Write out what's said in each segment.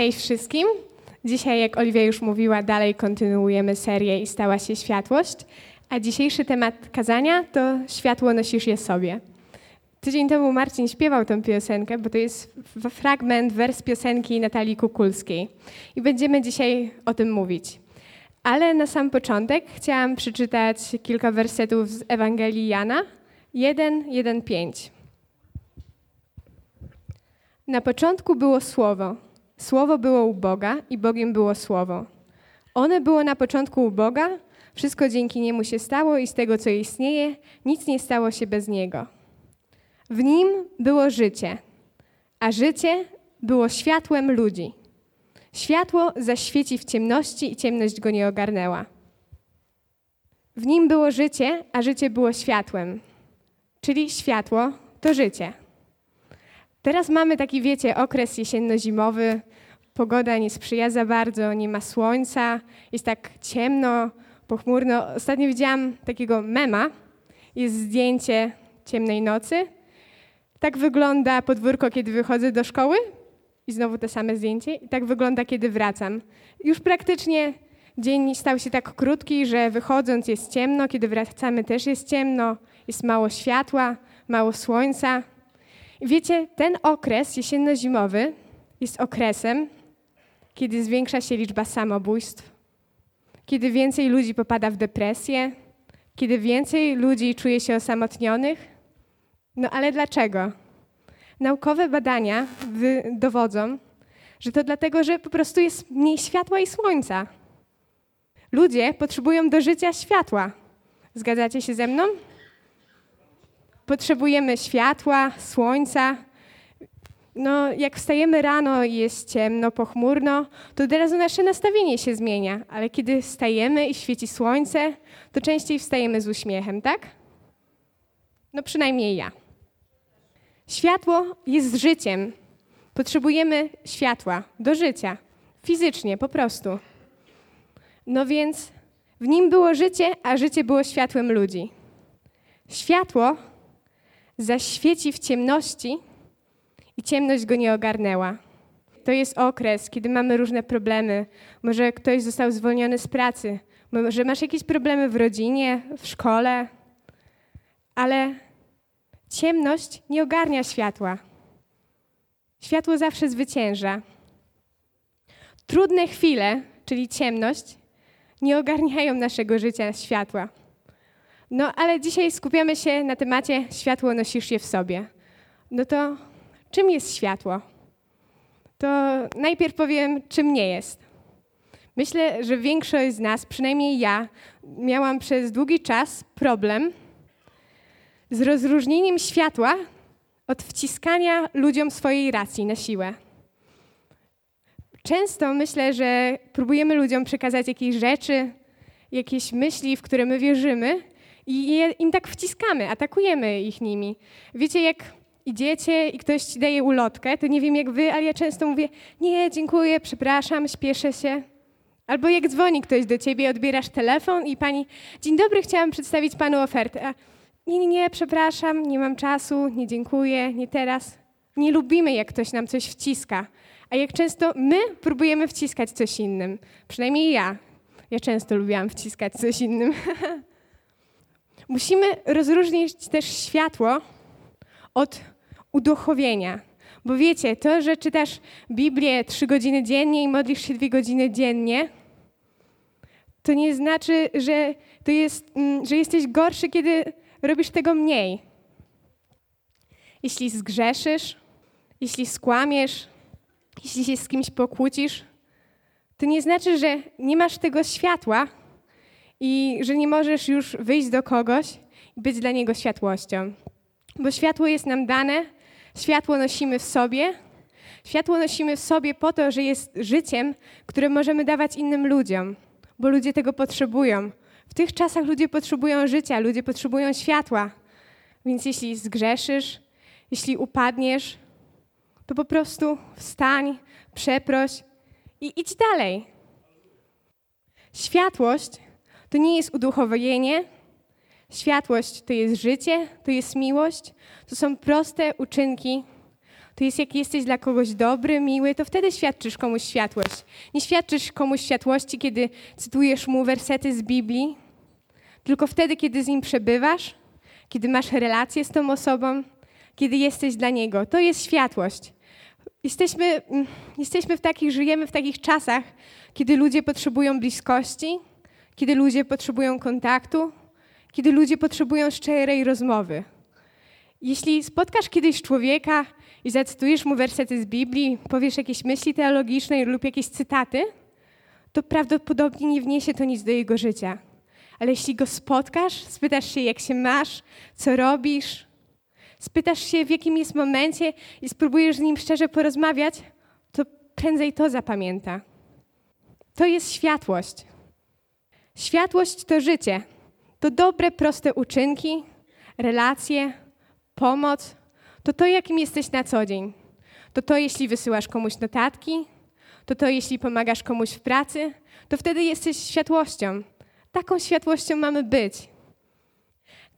Hej wszystkim! Dzisiaj, jak Oliwia już mówiła, dalej kontynuujemy serię i stała się światłość, a dzisiejszy temat kazania to światło nosisz je sobie. Tydzień temu Marcin śpiewał tę piosenkę, bo to jest fragment, wers piosenki Natalii Kukulskiej. I będziemy dzisiaj o tym mówić. Ale na sam początek chciałam przeczytać kilka wersetów z Ewangelii Jana 1:1-5. Na początku było Słowo. Słowo było u Boga i Bogiem było Słowo. One było na początku u Boga, wszystko dzięki Niemu się stało i z tego, co istnieje, nic nie stało się bez Niego. W Nim było życie, a życie było światłem ludzi. Światło zaświeci w ciemności i ciemność go nie ogarnęła. W Nim było życie, a życie było światłem, czyli światło to życie. Teraz mamy taki, wiecie, okres jesienno-zimowy. Pogoda nie sprzyja za bardzo, nie ma słońca, jest tak ciemno, pochmurno. Ostatnio widziałam takiego mema. Jest zdjęcie ciemnej nocy. Tak wygląda podwórko, kiedy wychodzę do szkoły. I znowu to same zdjęcie. I tak wygląda, kiedy wracam. Już praktycznie dzień stał się tak krótki, że wychodząc jest ciemno, kiedy wracamy też jest ciemno, jest mało światła, mało słońca. I wiecie, ten okres jesienno-zimowy jest okresem, kiedy zwiększa się liczba samobójstw, kiedy więcej ludzi popada w depresję, kiedy więcej ludzi czuje się osamotnionych. No ale dlaczego? Naukowe badania dowodzą, że to dlatego, że po prostu jest mniej światła i słońca. Ludzie potrzebują do życia światła. Zgadzacie się ze mną? Potrzebujemy światła, słońca. No, jak wstajemy rano i jest ciemno, pochmurno, to od razu nasze nastawienie się zmienia, ale kiedy wstajemy i świeci słońce, to częściej wstajemy z uśmiechem, tak? No przynajmniej ja. Światło jest życiem. Potrzebujemy światła do życia, fizycznie, po prostu. No więc w nim było życie, a życie było światłem ludzi. Światło zaświeci w ciemności i ciemność go nie ogarnęła. To jest okres, kiedy mamy różne problemy. Może ktoś został zwolniony z pracy, może masz jakieś problemy w rodzinie, w szkole, ale ciemność nie ogarnia światła. Światło zawsze zwycięża. Trudne chwile, czyli ciemność, nie ogarniają naszego życia światła. No ale dzisiaj skupiamy się na temacie światło nosisz je w sobie. No to czym jest światło? To najpierw powiem, czym nie jest. Myślę, że większość z nas, przynajmniej ja, miałam przez długi czas problem z rozróżnieniem światła od wciskania ludziom swojej racji na siłę. Często myślę, że próbujemy ludziom przekazać jakieś rzeczy, jakieś myśli, w które my wierzymy, i im tak wciskamy, atakujemy ich nimi. Wiecie, jak idziecie i ktoś ci daje ulotkę, to nie wiem jak wy, ale ja często mówię, nie, dziękuję, przepraszam, śpieszę się. Albo jak dzwoni ktoś do ciebie, odbierasz telefon i pani, dzień dobry, chciałam przedstawić panu ofertę. A, nie, nie, nie, przepraszam, nie mam czasu, nie dziękuję, nie teraz. Nie lubimy, jak ktoś nam coś wciska. A jak często my próbujemy wciskać coś innym. Przynajmniej ja. Ja często lubiłam wciskać coś innym. Musimy rozróżnić też światło od uduchowienia. Bo wiecie, to, że czytasz Biblię trzy godziny dziennie i modlisz się dwie godziny dziennie, to nie znaczy, że, to jest, mm, że jesteś gorszy, kiedy robisz tego mniej. Jeśli zgrzeszysz, jeśli skłamiesz, jeśli się z kimś pokłócisz, to nie znaczy, że nie masz tego światła, i że nie możesz już wyjść do kogoś i być dla niego światłością. Bo światło jest nam dane, światło nosimy w sobie. Światło nosimy w sobie po to, że jest życiem, które możemy dawać innym ludziom, bo ludzie tego potrzebują. W tych czasach ludzie potrzebują życia, ludzie potrzebują światła. Więc jeśli zgrzeszysz, jeśli upadniesz, to po prostu wstań, przeproś i idź dalej. Światłość to nie jest uduchowienie. Światłość to jest życie, to jest miłość, to są proste uczynki, To jest, jak jesteś dla kogoś dobry, miły, to wtedy świadczysz komuś światłość. Nie świadczysz komuś światłości, kiedy cytujesz mu wersety z Biblii, tylko wtedy, kiedy z nim przebywasz, kiedy masz relację z tą osobą, kiedy jesteś dla niego. To jest światłość. Jesteśmy, mm, jesteśmy w takich, żyjemy w takich czasach, kiedy ludzie potrzebują bliskości, kiedy ludzie potrzebują kontaktu, kiedy ludzie potrzebują szczerej rozmowy. Jeśli spotkasz kiedyś człowieka i zacytujesz mu wersety z Biblii, powiesz jakieś myśli teologiczne lub jakieś cytaty, to prawdopodobnie nie wniesie to nic do jego życia. Ale jeśli go spotkasz, spytasz się, jak się masz, co robisz, spytasz się, w jakim jest momencie i spróbujesz z nim szczerze porozmawiać, to prędzej to zapamięta. To jest światłość. Światłość to życie. To dobre, proste uczynki, relacje, pomoc. To to, jakim jesteś na co dzień. To to, jeśli wysyłasz komuś notatki, to to, jeśli pomagasz komuś w pracy, to wtedy jesteś światłością. Taką światłością mamy być.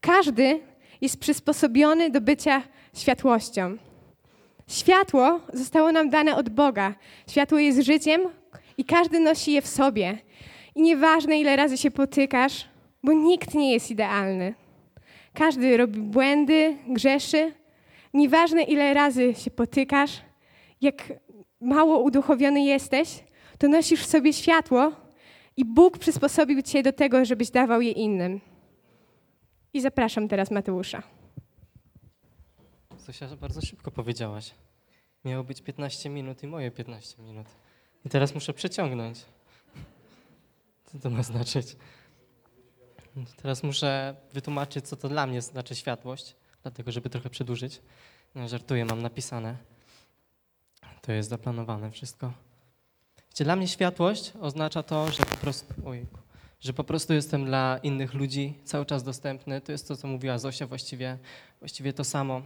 Każdy jest przysposobiony do bycia światłością. Światło zostało nam dane od Boga. Światło jest życiem i każdy nosi je w sobie. I nieważne, ile razy się potykasz, bo nikt nie jest idealny. Każdy robi błędy, grzeszy. Nieważne, ile razy się potykasz, jak mało uduchowiony jesteś, to nosisz w sobie światło i Bóg przysposobił cię do tego, żebyś dawał je innym. I zapraszam teraz Mateusza. Zosia, bardzo szybko powiedziałaś. Miało być 15 minut i moje 15 minut. I teraz muszę przeciągnąć. Co to ma znaczyć? Teraz muszę wytłumaczyć, co to dla mnie znaczy światłość, dlatego żeby trochę przedłużyć. No, żartuję, mam napisane. To jest zaplanowane wszystko. Wiecie, dla mnie światłość oznacza to, że po prostu, ojejku, że po prostu jestem dla innych ludzi cały czas dostępny. To jest to, co mówiła Zosia właściwie, właściwie to samo.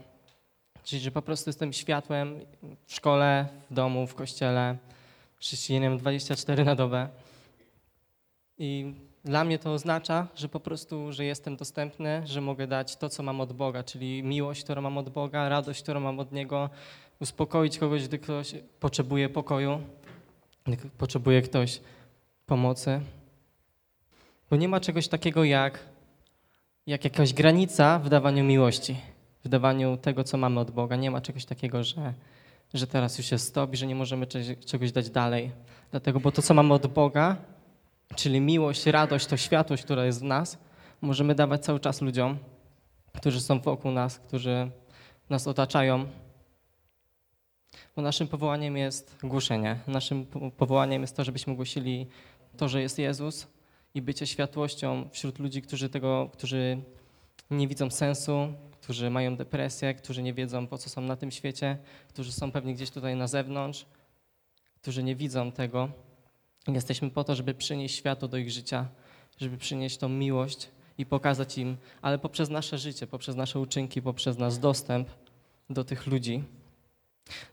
Czyli, że po prostu jestem światłem w szkole, w domu, w kościele, chrześcijaninem 24 na dobę. I dla mnie to oznacza, że po prostu, że jestem dostępny, że mogę dać to, co mam od Boga, czyli miłość, którą mam od Boga, radość, którą mam od Niego, uspokoić kogoś, gdy ktoś potrzebuje pokoju, gdy potrzebuje ktoś pomocy. Bo nie ma czegoś takiego jak, jak jakaś granica w dawaniu miłości, w dawaniu tego, co mamy od Boga. Nie ma czegoś takiego, że, że teraz już jest stop i że nie możemy czegoś dać dalej. Dlatego, bo to, co mamy od Boga, czyli miłość, radość, to światłość, która jest w nas, możemy dawać cały czas ludziom, którzy są wokół nas, którzy nas otaczają. Bo naszym powołaniem jest głoszenie. Naszym powołaniem jest to, żebyśmy głosili to, że jest Jezus i bycie światłością wśród ludzi, którzy tego, którzy nie widzą sensu, którzy mają depresję, którzy nie wiedzą, po co są na tym świecie, którzy są pewnie gdzieś tutaj na zewnątrz, którzy nie widzą tego. Jesteśmy po to, żeby przynieść światło do ich życia, żeby przynieść tą miłość i pokazać im, ale poprzez nasze życie, poprzez nasze uczynki, poprzez nasz dostęp do tych ludzi.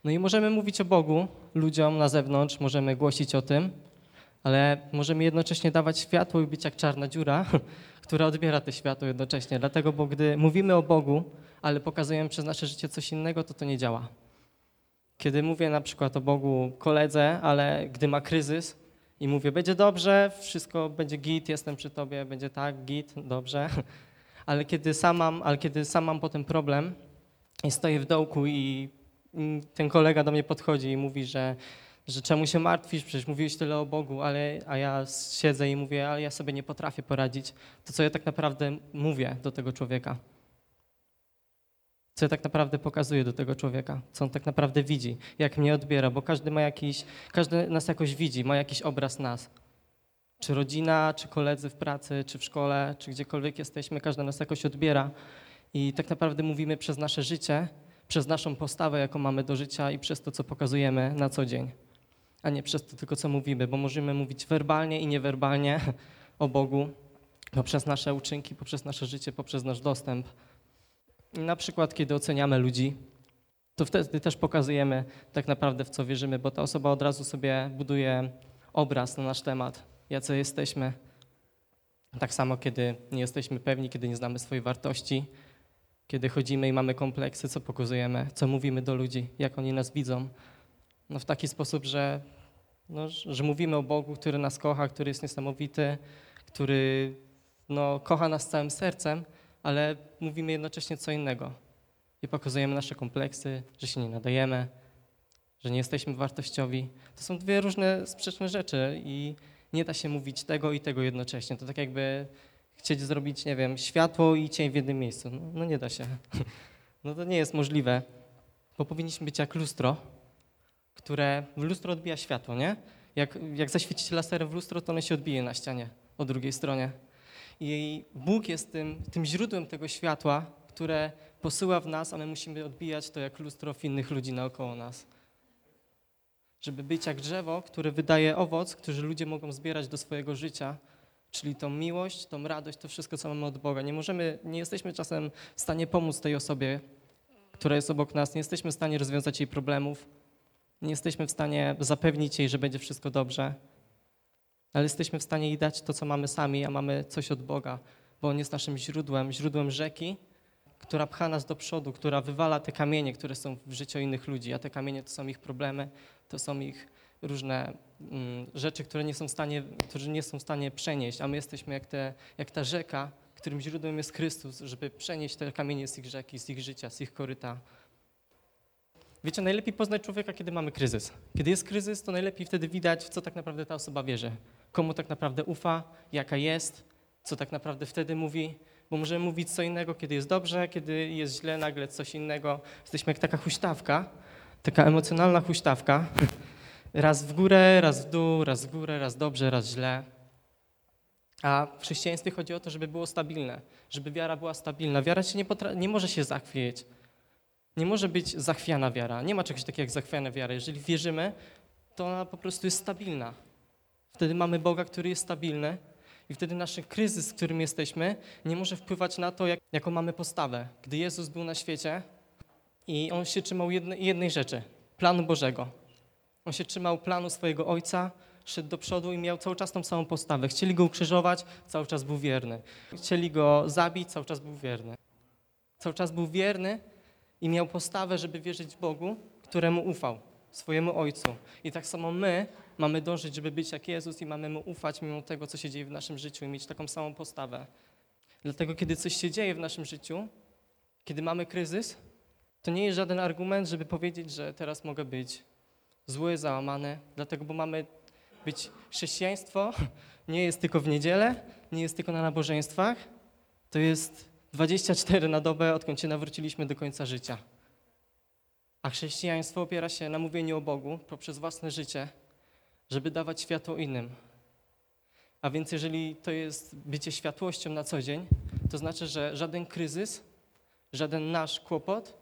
No i możemy mówić o Bogu ludziom na zewnątrz, możemy głosić o tym, ale możemy jednocześnie dawać światło i być jak czarna dziura, która odbiera to światło jednocześnie. Dlatego, bo gdy mówimy o Bogu, ale pokazujemy przez nasze życie coś innego, to to nie działa. Kiedy mówię na przykład o Bogu koledze, ale gdy ma kryzys i mówię, będzie dobrze, wszystko będzie git, jestem przy tobie, będzie tak, git, dobrze, ale kiedy sam mam, ale kiedy sam mam potem problem i stoję w dołku i ten kolega do mnie podchodzi i mówi, że że czemu się martwisz, przecież mówiłeś tyle o Bogu, ale, a ja siedzę i mówię, ale ja sobie nie potrafię poradzić, to co ja tak naprawdę mówię do tego człowieka? Co ja tak naprawdę pokazuję do tego człowieka? Co on tak naprawdę widzi? Jak mnie odbiera? Bo każdy ma jakiś, każdy nas jakoś widzi, ma jakiś obraz nas. Czy rodzina, czy koledzy w pracy, czy w szkole, czy gdziekolwiek jesteśmy, każdy nas jakoś odbiera. I tak naprawdę mówimy przez nasze życie, przez naszą postawę, jaką mamy do życia i przez to, co pokazujemy na co dzień a nie przez to tylko, co mówimy, bo możemy mówić werbalnie i niewerbalnie o Bogu poprzez nasze uczynki, poprzez nasze życie, poprzez nasz dostęp. Na przykład, kiedy oceniamy ludzi, to wtedy też pokazujemy tak naprawdę, w co wierzymy, bo ta osoba od razu sobie buduje obraz na nasz temat, jacy jesteśmy. Tak samo, kiedy nie jesteśmy pewni, kiedy nie znamy swojej wartości, Kiedy chodzimy i mamy kompleksy, co pokazujemy, co mówimy do ludzi, jak oni nas widzą. No w taki sposób, że, no, że mówimy o Bogu, który nas kocha, który jest niesamowity, który no, kocha nas całym sercem, ale mówimy jednocześnie co innego. I pokazujemy nasze kompleksy, że się nie nadajemy, że nie jesteśmy wartościowi. To są dwie różne sprzeczne rzeczy i nie da się mówić tego i tego jednocześnie. To tak jakby chcieć zrobić, nie wiem, światło i cień w jednym miejscu. No, no nie da się. No to nie jest możliwe, bo powinniśmy być jak lustro, które w lustro odbija światło, nie? Jak, jak zaświecicie laserem w lustro, to ono się odbije na ścianie po drugiej stronie. I Bóg jest tym, tym źródłem tego światła, które posyła w nas, a my musimy odbijać to jak lustro w innych ludzi naokoło nas. Żeby być jak drzewo, które wydaje owoc, który ludzie mogą zbierać do swojego życia, czyli tą miłość, tą radość, to wszystko, co mamy od Boga. Nie możemy, nie jesteśmy czasem w stanie pomóc tej osobie, która jest obok nas, nie jesteśmy w stanie rozwiązać jej problemów, nie jesteśmy w stanie zapewnić jej, że będzie wszystko dobrze, ale jesteśmy w stanie jej dać to, co mamy sami, a mamy coś od Boga, bo On jest naszym źródłem, źródłem rzeki, która pcha nas do przodu, która wywala te kamienie, które są w życiu innych ludzi, a te kamienie to są ich problemy, to są ich różne mm, rzeczy, które nie są w stanie, którzy nie są w stanie przenieść, a my jesteśmy jak, te, jak ta rzeka, którym źródłem jest Chrystus, żeby przenieść te kamienie z ich rzeki, z ich życia, z ich koryta. Wiecie, najlepiej poznać człowieka, kiedy mamy kryzys. Kiedy jest kryzys, to najlepiej wtedy widać, w co tak naprawdę ta osoba wierzy, komu tak naprawdę ufa, jaka jest, co tak naprawdę wtedy mówi, bo możemy mówić co innego, kiedy jest dobrze, kiedy jest źle, nagle coś innego. Jesteśmy jak taka huśtawka, taka emocjonalna huśtawka. Raz w górę, raz w dół, raz w górę, raz dobrze, raz źle. A w chrześcijaństwie chodzi o to, żeby było stabilne, żeby wiara była stabilna. Wiara się nie, nie może się zachwieć. Nie może być zachwiana wiara. Nie ma czegoś takiego jak zachwiana wiara. Jeżeli wierzymy, to ona po prostu jest stabilna. Wtedy mamy Boga, który jest stabilny i wtedy nasz kryzys, w którym jesteśmy, nie może wpływać na to, jak, jaką mamy postawę. Gdy Jezus był na świecie i On się trzymał jednej, rzeczy, planu Bożego. On się trzymał planu swojego Ojca, szedł do przodu i miał cały czas tą samą postawę. Chcieli Go ukrzyżować, cały czas był wierny. Chcieli Go zabić, cały czas był wierny. Cały czas był wierny i miał postawę, żeby wierzyć Bogu, któremu ufał, swojemu Ojcu. I tak samo my mamy dążyć, żeby być jak Jezus i mamy Mu ufać mimo tego, co się dzieje w naszym życiu i mieć taką samą postawę. Dlatego, kiedy coś się dzieje w naszym życiu, kiedy mamy kryzys, to nie jest żaden argument, żeby powiedzieć, że teraz mogę być zły, załamany, dlatego, bo mamy być chrześcijaństwo nie jest tylko w niedzielę, nie jest tylko na nabożeństwach, to jest 24 na dobę, odkąd się nawróciliśmy do końca życia. A chrześcijaństwo opiera się na mówieniu o Bogu poprzez własne życie, żeby dawać światło innym. A więc jeżeli to jest bycie światłością na co dzień, to znaczy, że żaden kryzys, żaden nasz kłopot,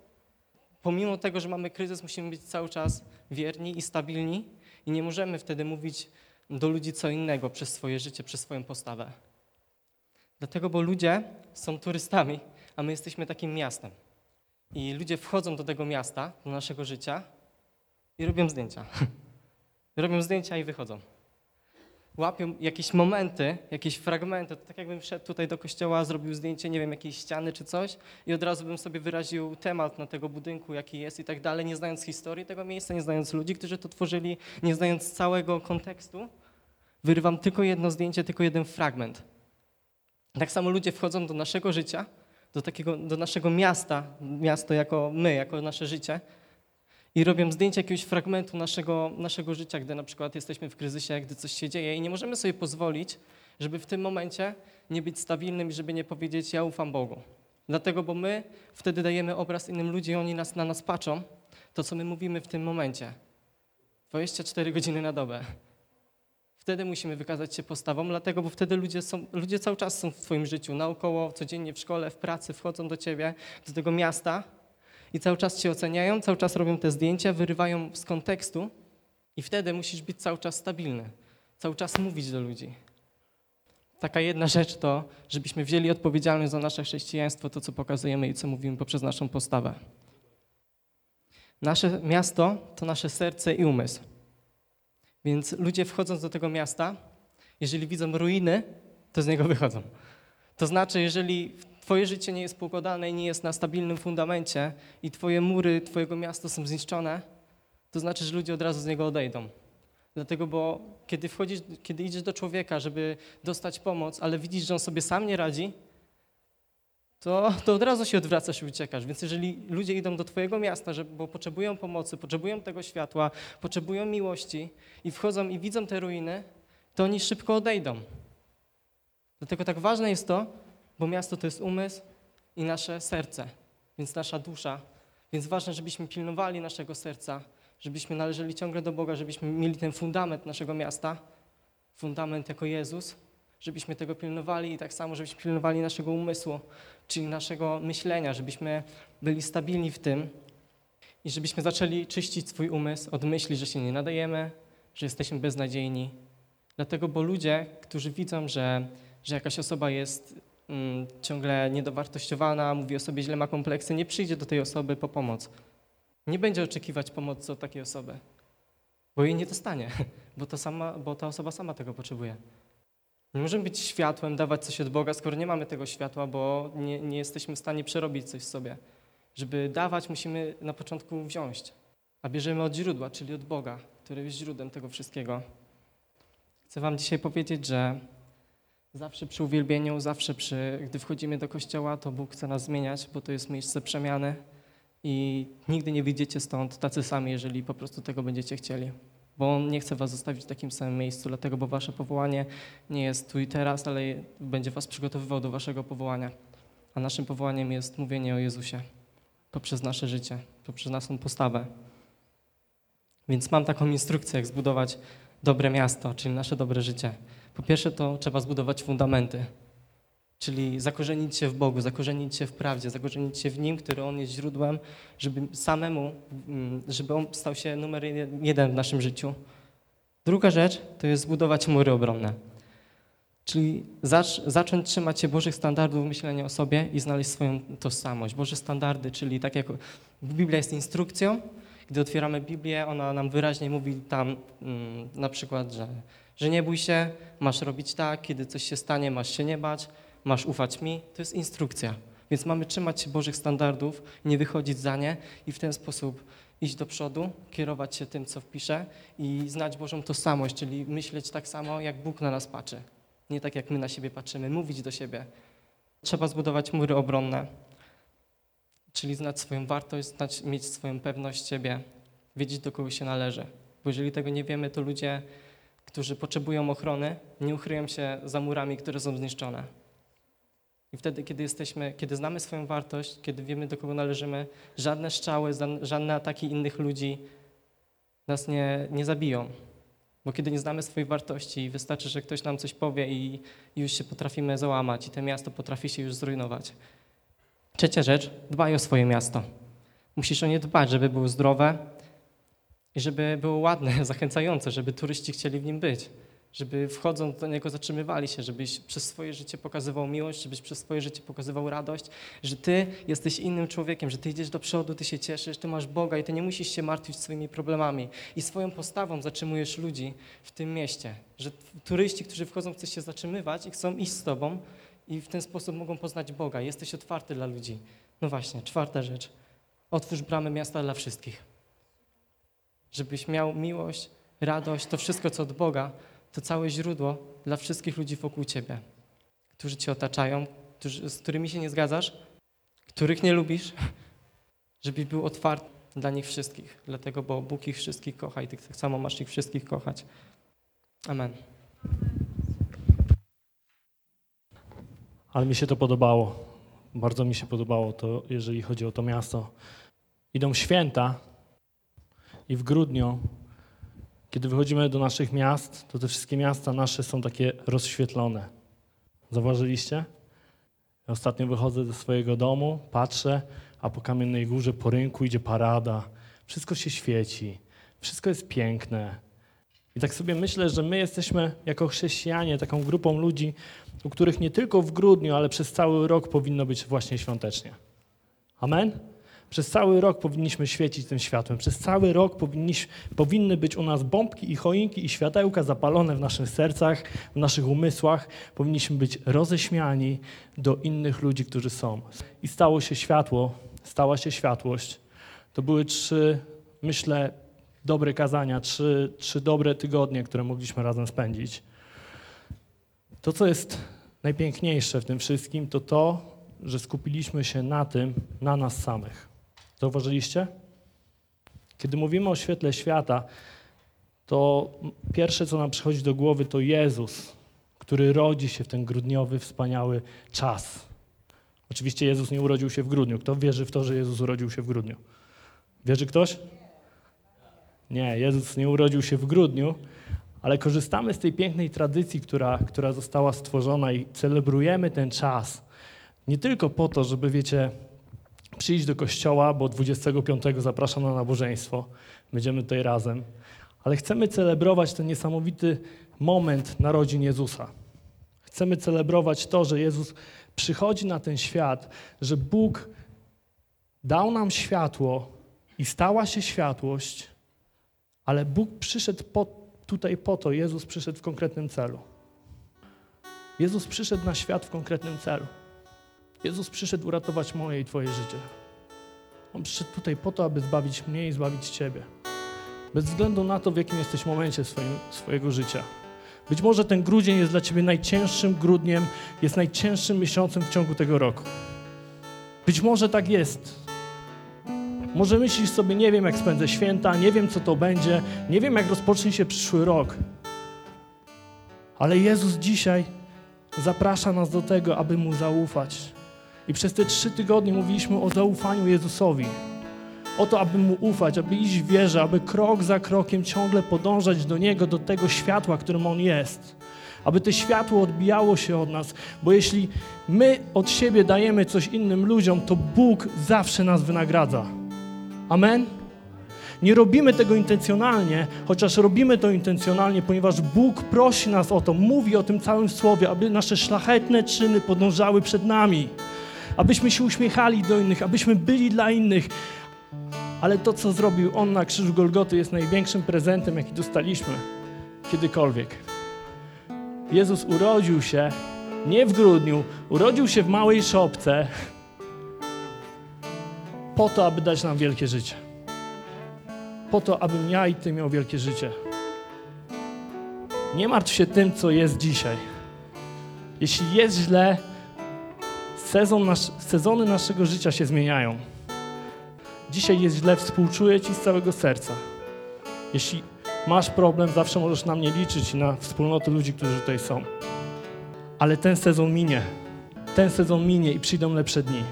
pomimo tego, że mamy kryzys, musimy być cały czas wierni i stabilni i nie możemy wtedy mówić do ludzi co innego przez swoje życie, przez swoją postawę. Dlatego, bo ludzie są turystami, a my jesteśmy takim miastem. I ludzie wchodzą do tego miasta, do naszego życia i robią zdjęcia. robią zdjęcia i wychodzą. Łapią jakieś momenty, jakieś fragmenty. To tak jakbym wszedł tutaj do kościoła, zrobił zdjęcie, nie wiem, jakiejś ściany czy coś i od razu bym sobie wyraził temat na tego budynku, jaki jest i tak dalej, nie znając historii tego miejsca, nie znając ludzi, którzy to tworzyli, nie znając całego kontekstu. Wyrywam tylko jedno zdjęcie, tylko jeden fragment. Tak samo ludzie wchodzą do naszego życia, do, takiego, do naszego miasta, miasto jako my, jako nasze życie i robią zdjęcie jakiegoś fragmentu naszego, naszego życia, gdy na przykład jesteśmy w kryzysie, gdy coś się dzieje i nie możemy sobie pozwolić, żeby w tym momencie nie być stabilnym i żeby nie powiedzieć ja ufam Bogu. Dlatego, bo my wtedy dajemy obraz innym ludziom, oni nas, na nas patrzą, to co my mówimy w tym momencie. 24 godziny na dobę. Wtedy musimy wykazać się postawą, dlatego, bo wtedy ludzie, są, ludzie cały czas są w Twoim życiu, naokoło, codziennie w szkole, w pracy, wchodzą do Ciebie, do tego miasta i cały czas Cię oceniają, cały czas robią te zdjęcia, wyrywają z kontekstu i wtedy musisz być cały czas stabilny, cały czas mówić do ludzi. Taka jedna rzecz to, żebyśmy wzięli odpowiedzialność za nasze chrześcijaństwo, to co pokazujemy i co mówimy poprzez naszą postawę. Nasze miasto to nasze serce i umysł. Więc ludzie wchodząc do tego miasta, jeżeli widzą ruiny, to z niego wychodzą. To znaczy, jeżeli twoje życie nie jest poukładane i nie jest na stabilnym fundamencie i twoje mury twojego miasta są zniszczone, to znaczy, że ludzie od razu z niego odejdą. Dlatego, bo kiedy wchodzisz, kiedy idziesz do człowieka, żeby dostać pomoc, ale widzisz, że on sobie sam nie radzi, to, to od razu się odwracasz i uciekasz. Więc jeżeli ludzie idą do twojego miasta, bo potrzebują pomocy, potrzebują tego światła, potrzebują miłości i wchodzą i widzą te ruiny, to oni szybko odejdą. Dlatego tak ważne jest to, bo miasto to jest umysł i nasze serce, więc nasza dusza. Więc ważne, żebyśmy pilnowali naszego serca, żebyśmy należeli ciągle do Boga, żebyśmy mieli ten fundament naszego miasta, fundament jako Jezus, żebyśmy tego pilnowali i tak samo, żebyśmy pilnowali naszego umysłu, czyli naszego myślenia, żebyśmy byli stabilni w tym i żebyśmy zaczęli czyścić swój umysł od myśli, że się nie nadajemy, że jesteśmy beznadziejni. Dlatego, bo ludzie, którzy widzą, że, że jakaś osoba jest ciągle niedowartościowana, mówi o sobie źle, ma kompleksy, nie przyjdzie do tej osoby po pomoc. Nie będzie oczekiwać pomocy od takiej osoby, bo jej nie dostanie, bo, to sama, bo ta osoba sama tego potrzebuje. Nie możemy być światłem, dawać coś od Boga, skoro nie mamy tego światła, bo nie, nie jesteśmy w stanie przerobić coś w sobie. Żeby dawać, musimy na początku wziąć, a bierzemy od źródła, czyli od Boga, który jest źródłem tego wszystkiego. Chcę Wam dzisiaj powiedzieć, że zawsze przy uwielbieniu, zawsze przy, gdy wchodzimy do kościoła, to Bóg chce nas zmieniać, bo to jest miejsce przemiany i nigdy nie wyjdziecie stąd tacy sami, jeżeli po prostu tego będziecie chcieli. Bo On nie chce Was zostawić w takim samym miejscu, dlatego, bo Wasze powołanie nie jest tu i teraz, ale będzie Was przygotowywał do Waszego powołania. A naszym powołaniem jest mówienie o Jezusie poprzez nasze życie, poprzez naszą postawę. Więc mam taką instrukcję, jak zbudować dobre miasto, czyli nasze dobre życie. Po pierwsze, to trzeba zbudować fundamenty, czyli zakorzenić się w Bogu, zakorzenić się w prawdzie, zakorzenić się w Nim, który On jest źródłem, żeby samemu, mm, żeby On stał się numer jeden w naszym życiu. Druga rzecz to jest zbudować mury obronne, czyli zacz, zacząć trzymać się Bożych standardów myślenia o sobie i znaleźć swoją tożsamość. Boże standardy, czyli tak jak Biblia jest instrukcją, gdy otwieramy Biblię, ona nam wyraźnie mówi tam mm, na przykład, że, że nie bój się, masz robić tak, kiedy coś się stanie, masz się nie bać, masz ufać mi. To jest instrukcja. Więc mamy trzymać się Bożych standardów, nie wychodzić za nie i w ten sposób iść do przodu, kierować się tym, co wpiszę i znać Bożą tożsamość, czyli myśleć tak samo, jak Bóg na nas patrzy. Nie tak, jak my na siebie patrzymy, mówić do siebie. Trzeba zbudować mury obronne, czyli znać swoją wartość, znać, mieć swoją pewność siebie, wiedzieć, do kogo się należy. Bo jeżeli tego nie wiemy, to ludzie, którzy potrzebują ochrony, nie ukryją się za murami, które są zniszczone. I wtedy, kiedy jesteśmy, kiedy znamy swoją wartość, kiedy wiemy, do kogo należymy, żadne strzały, żadne ataki innych ludzi nas nie, nie zabiją. Bo kiedy nie znamy swojej wartości, wystarczy, że ktoś nam coś powie i, i już się potrafimy załamać i to miasto potrafi się już zrujnować. Trzecia rzecz, dbaj o swoje miasto. Musisz o nie dbać, żeby było zdrowe i żeby było ładne, zachęcające, żeby turyści chcieli w nim być. Żeby wchodząc do niego zatrzymywali się, żebyś przez swoje życie pokazywał miłość, żebyś przez swoje życie pokazywał radość, że ty jesteś innym człowiekiem, że ty idziesz do przodu, ty się cieszysz, ty masz Boga i ty nie musisz się martwić swoimi problemami. I swoją postawą zatrzymujesz ludzi w tym mieście. Że turyści, którzy wchodzą, chcą się zatrzymywać i chcą iść z tobą, i w ten sposób mogą poznać Boga. Jesteś otwarty dla ludzi. No właśnie, czwarta rzecz. Otwórz bramy miasta dla wszystkich. Żebyś miał miłość, radość, to wszystko, co od Boga, to całe źródło dla wszystkich ludzi wokół Ciebie, którzy Cię otaczają, którzy, z którymi się nie zgadzasz, których nie lubisz, żebyś był otwarty dla nich wszystkich. Dlatego, bo Bóg ich wszystkich kocha i Ty tak samo masz ich wszystkich kochać. Amen. Ale mi się to podobało. Bardzo mi się podobało to, jeżeli chodzi o to miasto. Idą święta i w grudniu, kiedy wychodzimy do naszych miast, to te wszystkie miasta nasze są takie rozświetlone. Zauważyliście? Ja ostatnio wychodzę ze swojego domu, patrzę, a po Kamiennej Górze, po rynku idzie parada. Wszystko się świeci, wszystko jest piękne. I tak sobie myślę, że my jesteśmy jako chrześcijanie taką grupą ludzi, u których nie tylko w grudniu, ale przez cały rok powinno być właśnie świątecznie. Amen? Przez cały rok powinniśmy świecić tym światłem. Przez cały rok powinny być u nas bombki i choinki i światełka zapalone w naszych sercach, w naszych umysłach. Powinniśmy być roześmiani do innych ludzi, którzy są. I stało się światło, stała się światłość. To były trzy, myślę, dobre kazania, trzy, trzy dobre tygodnie, które mogliśmy razem spędzić. To, co jest najpiękniejsze w tym wszystkim, to to, że skupiliśmy się na tym, na nas samych. Zauważyliście? Kiedy mówimy o świetle świata, to pierwsze, co nam przychodzi do głowy, to Jezus, który rodzi się w ten grudniowy, wspaniały czas. Oczywiście Jezus nie urodził się w grudniu. Kto wierzy w to, że Jezus urodził się w grudniu? Wierzy ktoś? Nie, Jezus nie urodził się w grudniu, ale korzystamy z tej pięknej tradycji, która, która została stworzona i celebrujemy ten czas. Nie tylko po to, żeby, wiecie, przyjść do kościoła, bo 25 zapraszam na nabożeństwo. Będziemy tutaj razem. Ale chcemy celebrować ten niesamowity moment narodzin Jezusa. Chcemy celebrować to, że Jezus przychodzi na ten świat, że Bóg dał nam światło i stała się światłość, ale Bóg przyszedł po, tutaj po to, Jezus przyszedł w konkretnym celu. Jezus przyszedł na świat w konkretnym celu. Jezus przyszedł uratować moje i Twoje życie. On przyszedł tutaj po to, aby zbawić mnie i zbawić Ciebie. Bez względu na to, w jakim jesteś momencie swoim, swojego życia. Być może ten grudzień jest dla Ciebie najcięższym grudniem, jest najcięższym miesiącem w ciągu tego roku. Być może tak jest. Może myślisz sobie, nie wiem jak spędzę święta, nie wiem co to będzie, nie wiem jak rozpocznie się przyszły rok. Ale Jezus dzisiaj zaprasza nas do tego, aby Mu zaufać. I przez te trzy tygodnie mówiliśmy o zaufaniu Jezusowi. O to, aby Mu ufać, aby iść w wierze, aby krok za krokiem ciągle podążać do Niego, do tego światła, którym On jest. Aby to światło odbijało się od nas, bo jeśli my od siebie dajemy coś innym ludziom, to Bóg zawsze nas wynagradza. Amen? Nie robimy tego intencjonalnie, chociaż robimy to intencjonalnie, ponieważ Bóg prosi nas o to, mówi o tym całym słowie, aby nasze szlachetne czyny podążały przed nami, abyśmy się uśmiechali do innych, abyśmy byli dla innych. Ale to, co zrobił On na krzyżu Golgoty, jest największym prezentem, jaki dostaliśmy kiedykolwiek. Jezus urodził się nie w grudniu, urodził się w małej szopce po to, aby dać nam wielkie życie po to, abym ja i Ty miał wielkie życie. Nie martw się tym, co jest dzisiaj. Jeśli jest źle, sezon nasz, sezony naszego życia się zmieniają. Dzisiaj jest źle, współczuję Ci z całego serca. Jeśli masz problem, zawsze możesz na mnie liczyć i na wspólnotę ludzi, którzy tutaj są. Ale ten sezon minie. Ten sezon minie i przyjdą lepsze dni.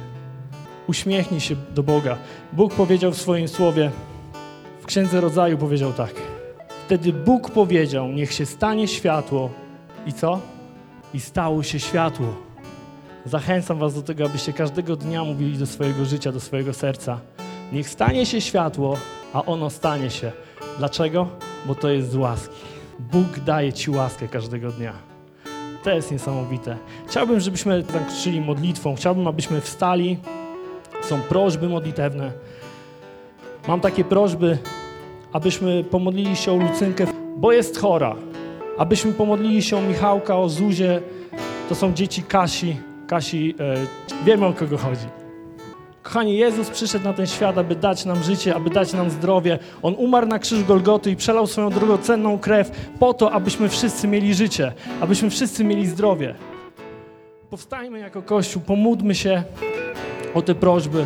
Uśmiechnij się do Boga. Bóg powiedział w swoim słowie, w Księdze Rodzaju powiedział tak. Wtedy Bóg powiedział, niech się stanie światło. I co? I stało się światło. Zachęcam was do tego, abyście każdego dnia mówili do swojego życia, do swojego serca. Niech stanie się światło, a ono stanie się. Dlaczego? Bo to jest z łaski. Bóg daje ci łaskę każdego dnia. To jest niesamowite. Chciałbym, żebyśmy zakończyli modlitwą. Chciałbym, abyśmy wstali. Są prośby modlitewne. Mam takie prośby, abyśmy pomodlili się o Lucynkę, bo jest chora. Abyśmy pomodlili się o Michałka, o Zuzie. To są dzieci Kasi. Kasi, e, wiemy o kogo chodzi. Kochani, Jezus przyszedł na ten świat, aby dać nam życie, aby dać nam zdrowie. On umarł na krzyż Golgoty i przelał swoją drogocenną krew po to, abyśmy wszyscy mieli życie, abyśmy wszyscy mieli zdrowie. Powstajmy jako Kościół, pomódlmy się o te prośby.